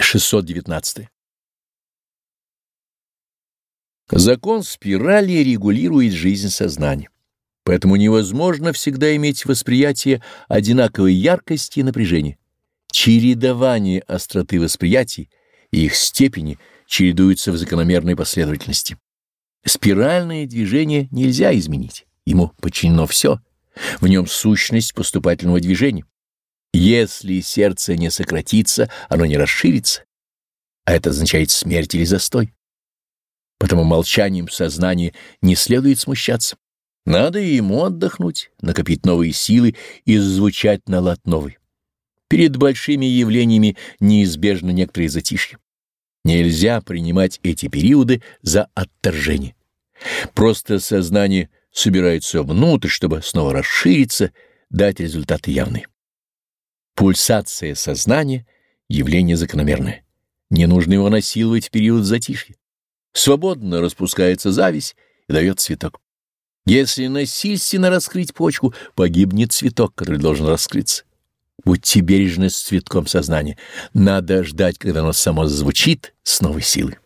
619. Закон спирали регулирует жизнь сознания, поэтому невозможно всегда иметь восприятие одинаковой яркости и напряжения. Чередование остроты восприятий и их степени чередуются в закономерной последовательности. Спиральное движение нельзя изменить, ему подчинено все, в нем сущность поступательного движения. Если сердце не сократится, оно не расширится, а это означает смерть или застой. Потому молчанием сознания не следует смущаться. Надо ему отдохнуть, накопить новые силы и звучать на лад новый. Перед большими явлениями неизбежно некоторые затишья. Нельзя принимать эти периоды за отторжение. Просто сознание собирается внутрь, чтобы снова расшириться, дать результаты явные. Пульсация сознания — явление закономерное. Не нужно его насиловать в период затишья. Свободно распускается зависть и дает цветок. Если насильственно раскрыть почку, погибнет цветок, который должен раскрыться. Будьте бережны с цветком сознания. Надо ждать, когда оно само звучит с новой силой.